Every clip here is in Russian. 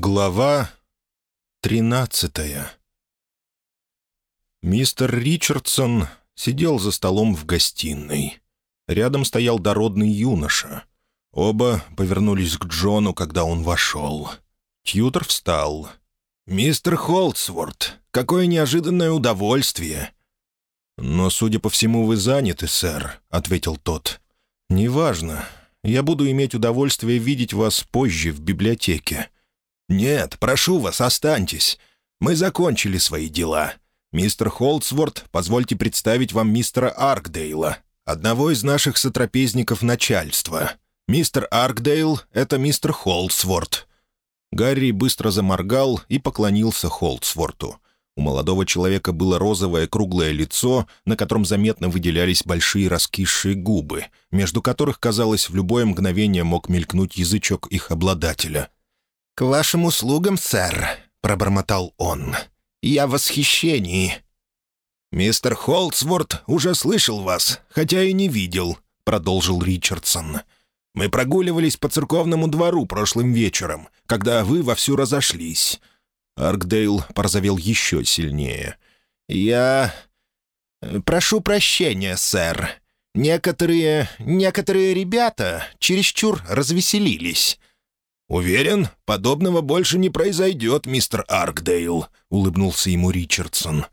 Глава тринадцатая Мистер Ричардсон сидел за столом в гостиной. Рядом стоял дородный юноша. Оба повернулись к Джону, когда он вошел. Тьютор встал. «Мистер Холдсворт, какое неожиданное удовольствие!» «Но, судя по всему, вы заняты, сэр», — ответил тот. «Неважно. Я буду иметь удовольствие видеть вас позже в библиотеке». «Нет, прошу вас, останьтесь. Мы закончили свои дела. Мистер Холдсворт, позвольте представить вам мистера Аркдейла, одного из наших сотрапезников начальства. Мистер Аркдейл — это мистер Холдсворт». Гарри быстро заморгал и поклонился Холдсворту. У молодого человека было розовое круглое лицо, на котором заметно выделялись большие раскисшие губы, между которых, казалось, в любое мгновение мог мелькнуть язычок их обладателя — «К вашим услугам, сэр», — пробормотал он. «Я в восхищении». «Мистер Холдсворт уже слышал вас, хотя и не видел», — продолжил Ричардсон. «Мы прогуливались по церковному двору прошлым вечером, когда вы вовсю разошлись». Аркдейл порозовел еще сильнее. «Я... прошу прощения, сэр. Некоторые... некоторые ребята чересчур развеселились. «Уверен, подобного больше не произойдет, мистер Аркдейл», — улыбнулся ему Ричардсон.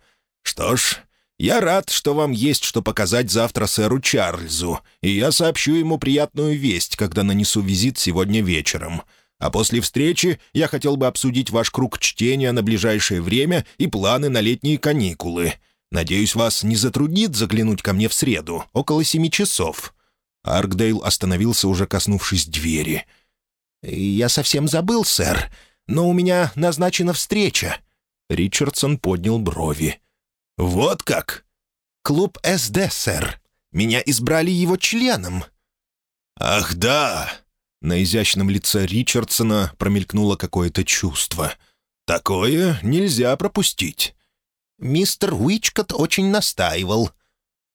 «Что ж, я рад, что вам есть что показать завтра сэру Чарльзу, и я сообщу ему приятную весть, когда нанесу визит сегодня вечером. А после встречи я хотел бы обсудить ваш круг чтения на ближайшее время и планы на летние каникулы. Надеюсь, вас не затруднит заглянуть ко мне в среду, около семи часов». Аркдейл остановился, уже коснувшись двери — «Я совсем забыл, сэр, но у меня назначена встреча». Ричардсон поднял брови. «Вот как?» «Клуб СД, сэр. Меня избрали его членом». «Ах, да!» На изящном лице Ричардсона промелькнуло какое-то чувство. «Такое нельзя пропустить». «Мистер Уичкот очень настаивал».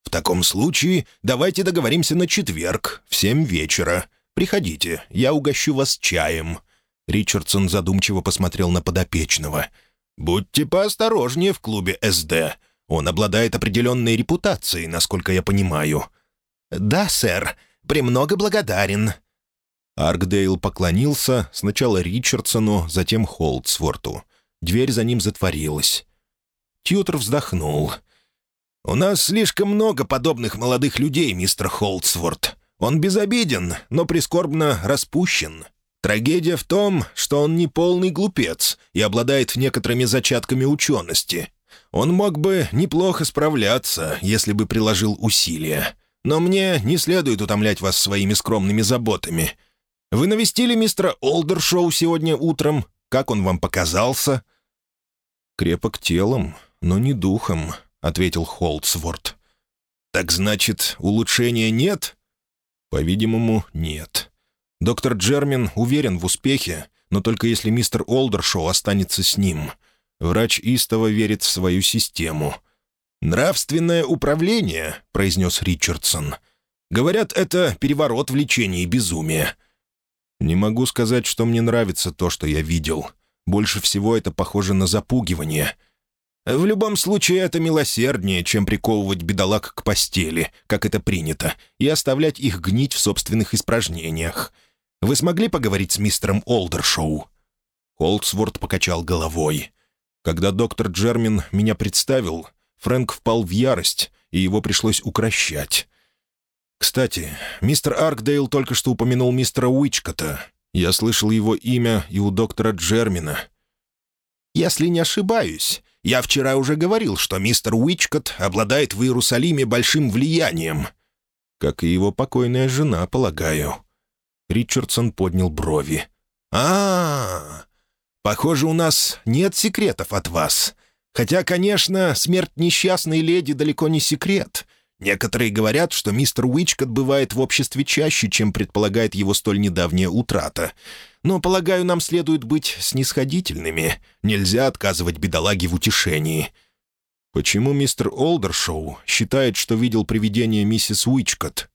«В таком случае давайте договоримся на четверг, в семь вечера. Приходите, я угощу вас чаем». Ричардсон задумчиво посмотрел на подопечного. «Будьте поосторожнее в клубе СД. Он обладает определенной репутацией, насколько я понимаю». «Да, сэр. Премного благодарен». Аркдейл поклонился сначала Ричардсону, затем Холдсворту. Дверь за ним затворилась. Тьютор вздохнул. «У нас слишком много подобных молодых людей, мистер Холдсворт. Он безобиден, но прискорбно распущен. Трагедия в том, что он не полный глупец и обладает некоторыми зачатками учености. Он мог бы неплохо справляться, если бы приложил усилия. Но мне не следует утомлять вас своими скромными заботами. Вы навестили мистера Олдершоу сегодня утром? Как он вам показался?» «Крепок телом, но не духом», — ответил Холдсворт. «Так значит, улучшения нет?» По-видимому, нет. Доктор Джермин уверен в успехе, но только если мистер Олдершоу останется с ним. Врач истово верит в свою систему. «Нравственное управление», — произнес Ричардсон. «Говорят, это переворот в лечении безумия». «Не могу сказать, что мне нравится то, что я видел. Больше всего это похоже на запугивание». В любом случае, это милосерднее, чем приковывать бедолаг к постели, как это принято, и оставлять их гнить в собственных испражнениях. Вы смогли поговорить с мистером Олдершоу?» Холдсворт покачал головой. «Когда доктор Джермин меня представил, Фрэнк впал в ярость, и его пришлось укращать. Кстати, мистер Аркдейл только что упомянул мистера Уичкота. Я слышал его имя и у доктора Джермина. Если не ошибаюсь, я вчера уже говорил, что мистер Уичкот обладает в Иерусалиме большим влиянием. Как и его покойная жена, полагаю». Ричардсон поднял брови. а, -а, -а Похоже, у нас нет секретов от вас. Хотя, конечно, смерть несчастной леди далеко не секрет. Некоторые говорят, что мистер Уичкот бывает в обществе чаще, чем предполагает его столь недавняя утрата. Но, полагаю, нам следует быть снисходительными. Нельзя отказывать бедолаге в утешении». «Почему мистер Олдершоу считает, что видел привидение миссис Уичкот?»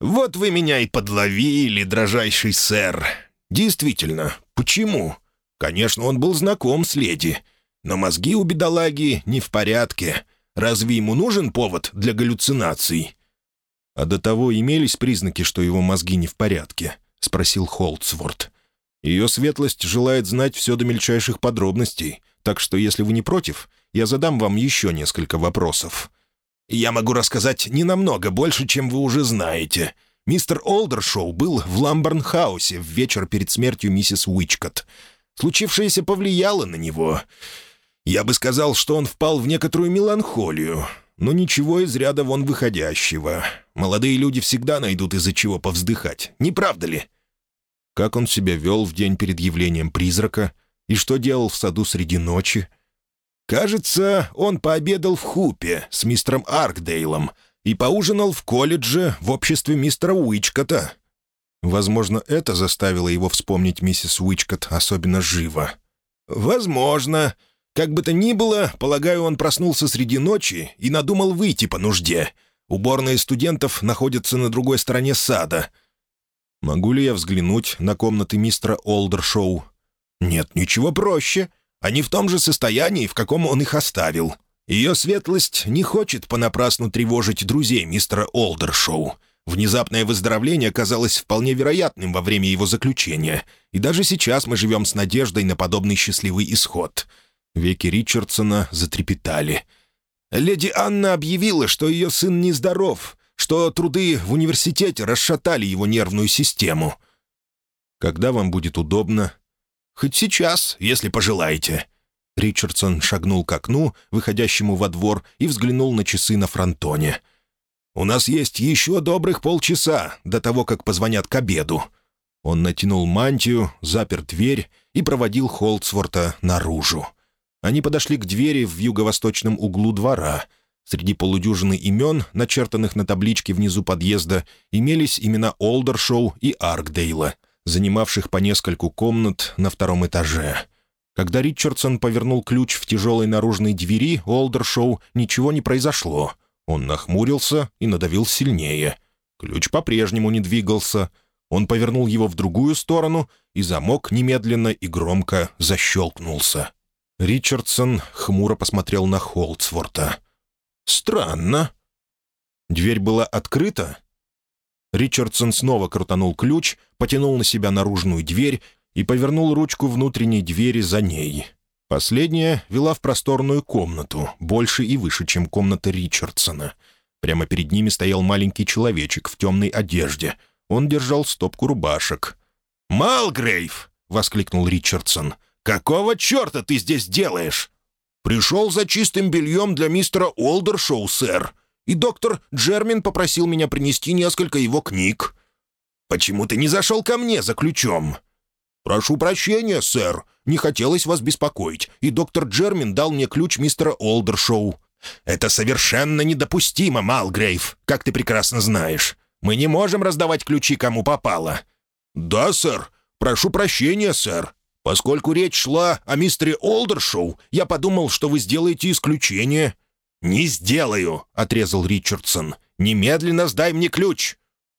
«Вот вы меня и подловили, дрожайший сэр. Действительно, почему? Конечно, он был знаком с леди, но мозги у бедолаги не в порядке. Разве ему нужен повод для галлюцинаций?» «А до того имелись признаки, что его мозги не в порядке?» — спросил Холдсворт. «Ее светлость желает знать все до мельчайших подробностей, так что, если вы не против, я задам вам еще несколько вопросов». «Я могу рассказать не намного больше, чем вы уже знаете. Мистер Олдершоу был в Ламборнхаусе в вечер перед смертью миссис Уичкотт. Случившееся повлияло на него. Я бы сказал, что он впал в некоторую меланхолию, но ничего из ряда вон выходящего. Молодые люди всегда найдут из-за чего повздыхать, не правда ли?» Как он себя вел в день перед явлением призрака и что делал в саду среди ночи — Кажется, он пообедал в Хупе с мистером Аркдейлом и поужинал в колледже в обществе мистера Уичкота. Возможно, это заставило его вспомнить миссис Уичкот особенно живо. «Возможно. Как бы то ни было, полагаю, он проснулся среди ночи и надумал выйти по нужде. Уборные студентов находятся на другой стороне сада». «Могу ли я взглянуть на комнаты мистера Олдершоу?» «Нет, ничего проще. Они в том же состоянии, в каком он их оставил. Ее светлость не хочет понапрасну тревожить друзей мистера Олдершоу. Внезапное выздоровление казалось вполне вероятным во время его заключения, и даже сейчас мы живем с надеждой на подобный счастливый исход». Веки Ричардсона затрепетали. «Леди Анна объявила, что ее сын нездоров, что труды в университете расшатали его нервную систему». «Когда вам будет удобно?» «Хоть сейчас, если пожелаете». Ричардсон шагнул к окну, выходящему во двор, и взглянул на часы на фронтоне. «У нас есть еще добрых полчаса до того, как позвонят к обеду». Он натянул мантию, запер дверь и проводил Холдсворта наружу. Они подошли к двери в юго-восточном углу двора. Среди полудюжины имен, начертанных на табличке внизу подъезда, имелись имена Олдершоу и Аркдейла — занимавших по нескольку комнат на втором этаже. Когда Ричардсон повернул ключ в тяжелой наружной двери Олдершоу, ничего не произошло. Он нахмурился и надавил сильнее. Ключ по-прежнему не двигался. Он повернул его в другую сторону, и замок немедленно и громко защелкнулся. Ричардсон хмуро посмотрел на Холдсворта. «Странно». Дверь была открыта, Ричардсон снова крутанул ключ, потянул на себя наружную дверь и повернул ручку внутренней двери за ней. Последняя вела в просторную комнату, больше и выше, чем комната Ричардсона. Прямо перед ними стоял маленький человечек в темной одежде. Он держал стопку рубашек. «Малгрейв!» — воскликнул Ричардсон. «Какого черта ты здесь делаешь?» «Пришел за чистым бельем для мистера Олдершоу, сэр и доктор Джермин попросил меня принести несколько его книг. Почему ты не зашел ко мне за ключом?» «Прошу прощения, сэр. Не хотелось вас беспокоить, и доктор Джермин дал мне ключ мистера Олдершоу». «Это совершенно недопустимо, Малгрейв, как ты прекрасно знаешь. Мы не можем раздавать ключи, кому попало». «Да, сэр. Прошу прощения, сэр. Поскольку речь шла о мистере Олдершоу, я подумал, что вы сделаете исключение». «Не сделаю», — отрезал Ричардсон. «Немедленно сдай мне ключ».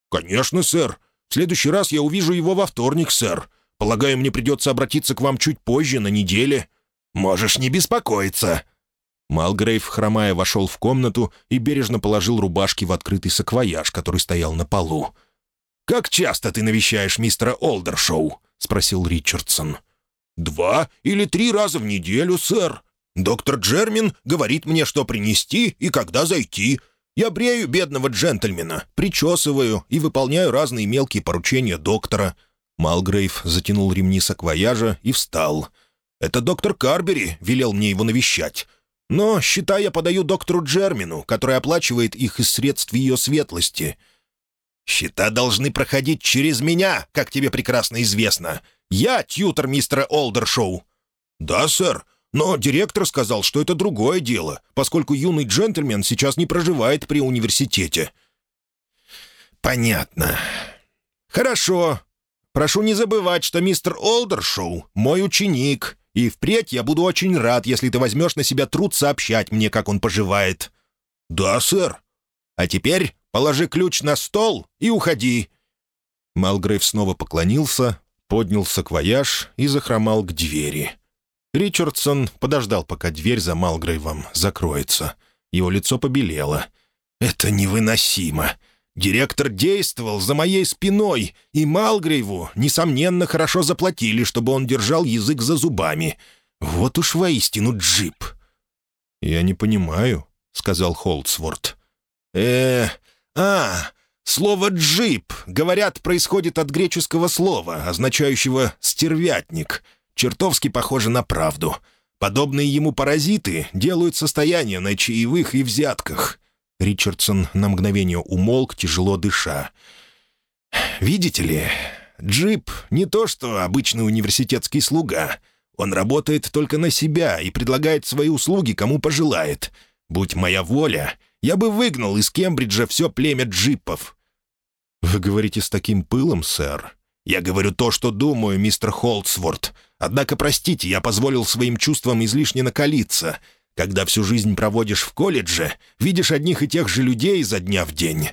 «Конечно, сэр. В следующий раз я увижу его во вторник, сэр. Полагаю, мне придется обратиться к вам чуть позже, на неделе». «Можешь не беспокоиться». Малгрейв, хромая, вошел в комнату и бережно положил рубашки в открытый саквояж, который стоял на полу. «Как часто ты навещаешь мистера Олдершоу?» — спросил Ричардсон. «Два или три раза в неделю, сэр. Доктор Джермин говорит мне, что принести и когда зайти. Я брею бедного джентльмена, причесываю и выполняю разные мелкие поручения доктора». Малгрейв затянул ремни саквояжа и встал. «Это доктор Карбери велел мне его навещать. Но счета я подаю доктору Джермину, который оплачивает их из средств ее светлости». «Счета должны проходить через меня, как тебе прекрасно известно. Я тьютор мистера Олдершоу». «Да, сэр, но директор сказал, что это другое дело, поскольку юный джентльмен сейчас не проживает при университете». «Понятно. Хорошо. Прошу не забывать, что мистер Олдершоу — мой ученик, и впредь я буду очень рад, если ты возьмешь на себя труд сообщать мне, как он поживает». «Да, сэр. А теперь положи ключ на стол и уходи». Малгрейв снова поклонился, поднял саквояж и захромал к двери. Ричардсон подождал, пока дверь за Малгрейвом закроется. Его лицо побелело. «Это невыносимо. Директор действовал за моей спиной, и Малгрейву, несомненно, хорошо заплатили, чтобы он держал язык за зубами. Вот уж воистину джип». «Я не понимаю», — сказал Холдсворт. э а, слово «джип», говорят, происходит от греческого слова, означающего «стервятник». Чертовски похоже на правду. Подобные ему паразиты делают состояние на чаевых и взятках. Ричардсон на мгновение умолк, тяжело дыша. «Видите ли, Джип не то что обычный университетский слуга. Он работает только на себя и предлагает свои услуги, кому пожелает. Будь моя воля, я бы выгнал из Кембриджа все племя джипов». «Вы говорите с таким пылом, сэр?» «Я говорю то, что думаю, мистер Холдсворт. Однако, простите, я позволил своим чувствам излишне накалиться. Когда всю жизнь проводишь в колледже, видишь одних и тех же людей изо дня в день.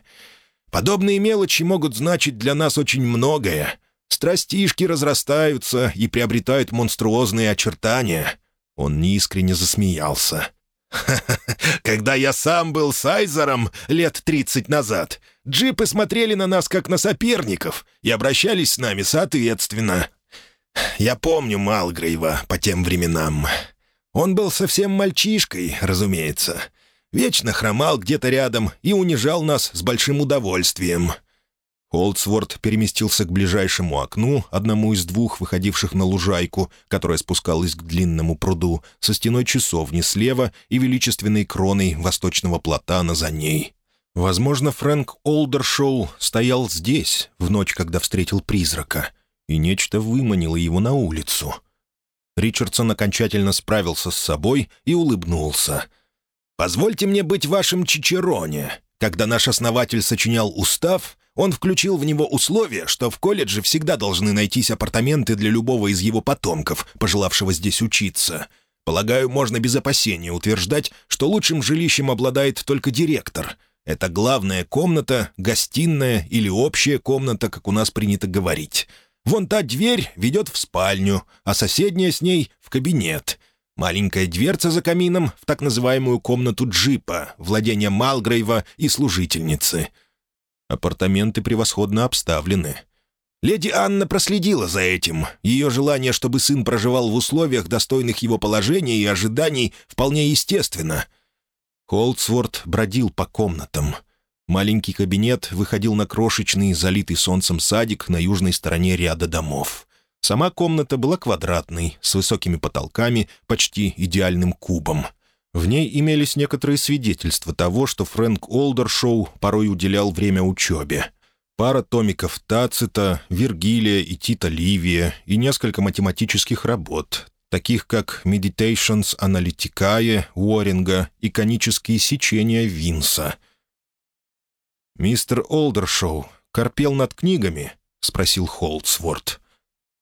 Подобные мелочи могут значить для нас очень многое. Страстишки разрастаются и приобретают монструозные очертания». Он неискренне засмеялся. Когда я сам был сайзером лет тридцать назад, джипы смотрели на нас как на соперников и обращались с нами соответственно. Я помню Малгрейва по тем временам. Он был совсем мальчишкой, разумеется. Вечно хромал где-то рядом и унижал нас с большим удовольствием. Холдсворт переместился к ближайшему окну, одному из двух, выходивших на лужайку, которая спускалась к длинному пруду, со стеной часовни слева и величественной кроной восточного платана за ней. Возможно, Фрэнк Олдершоу стоял здесь, в ночь, когда встретил призрака, и нечто выманило его на улицу. Ричардсон окончательно справился с собой и улыбнулся. «Позвольте мне быть вашим чичероне. Когда наш основатель сочинял устав, он включил в него условие, что в колледже всегда должны найтись апартаменты для любого из его потомков, пожелавшего здесь учиться. Полагаю, можно без опасения утверждать, что лучшим жилищем обладает только директор. Это главная комната, гостиная или общая комната, как у нас принято говорить. Вон та дверь ведет в спальню, а соседняя с ней — в кабинет. Маленькая дверца за камином в так называемую комнату джипа, владение Малгрейва и служительницы. Апартаменты превосходно обставлены. Леди Анна проследила за этим. Ее желание, чтобы сын проживал в условиях, достойных его положения и ожиданий, вполне естественно. Холдсворт бродил по комнатам — Маленький кабинет выходил на крошечный, залитый солнцем садик на южной стороне ряда домов. Сама комната была квадратной, с высокими потолками, почти идеальным кубом. В ней имелись некоторые свидетельства того, что Фрэнк Олдершоу порой уделял время учебе. Пара томиков Тацита, Вергилия и Тита Ливия и несколько математических работ, таких как «Meditations Analyticae» Уоринга и «Конические сечения» Винса — «Мистер Олдершоу корпел над книгами?» — спросил Холдсворт.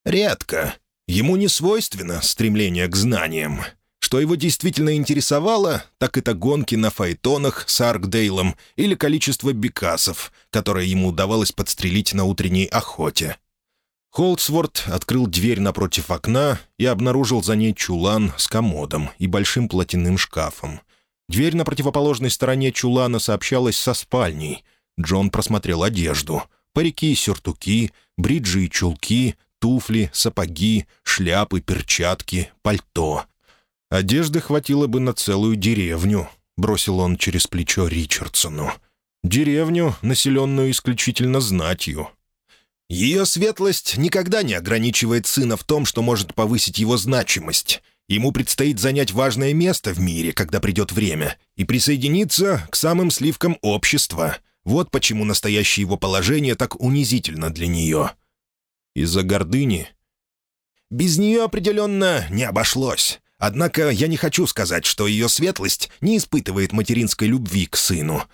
«Редко. Ему не свойственно стремление к знаниям. Что его действительно интересовало, так это гонки на файтонах с Аркдейлом или количество бекасов, которое ему удавалось подстрелить на утренней охоте». Холдсворт открыл дверь напротив окна и обнаружил за ней чулан с комодом и большим платяным шкафом. Дверь на противоположной стороне чулана сообщалась со спальней — Джон просмотрел одежду. Парики и сюртуки, бриджи и чулки, туфли, сапоги, шляпы, перчатки, пальто. Одежды хватило бы на целую деревню, бросил он через плечо Ричардсону. Деревню, населенную исключительно знатью. Ее светлость никогда не ограничивает сына в том, что может повысить его значимость. Ему предстоит занять важное место в мире, когда придет время, и присоединиться к самым сливкам общества. Вот почему настоящее его положение так унизительно для нее. Из-за гордыни? Без нее определенно не обошлось. Однако я не хочу сказать, что ее светлость не испытывает материнской любви к сыну.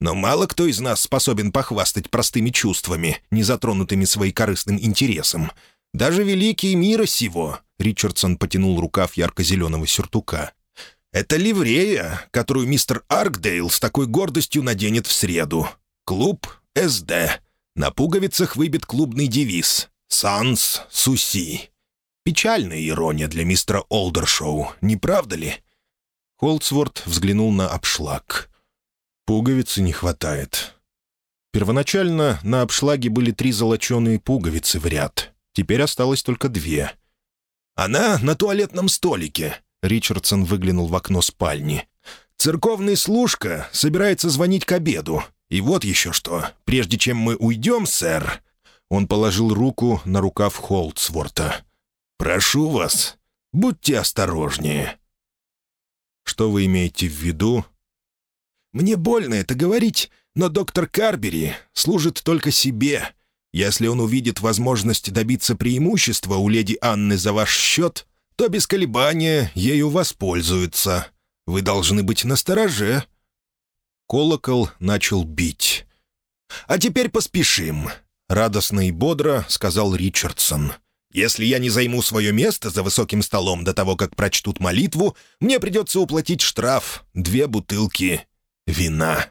Но мало кто из нас способен похвастать простыми чувствами, не затронутыми своим корыстным интересом. Даже великие мира сего, Ричардсон потянул рукав ярко-зеленого сюртука. «Это ливрея, которую мистер Аркдейл с такой гордостью наденет в среду. Клуб СД. На пуговицах выбит клубный девиз «Санс Суси». Печальная ирония для мистера Олдершоу, не правда ли?» Холдсворт взглянул на обшлаг. «Пуговицы не хватает». Первоначально на обшлаге были три золоченые пуговицы в ряд. Теперь осталось только две. «Она на туалетном столике», — Ричардсон выглянул в окно спальни. «Церковный служка собирается звонить к обеду. И вот еще что. Прежде чем мы уйдем, сэр...» Он положил руку на рукав Холдсворта. «Прошу вас, будьте осторожнее». «Что вы имеете в виду?» «Мне больно это говорить, но доктор Карбери служит только себе. Если он увидит возможность добиться преимущества у леди Анны за ваш счет, то без колебания ею воспользуется. Вы должны быть настороже». Колокол начал бить. «А теперь поспешим», — радостно и бодро сказал Ричардсон. «Если я не займу свое место за высоким столом до того, как прочтут молитву, мне придется уплатить штраф — две бутылки вина».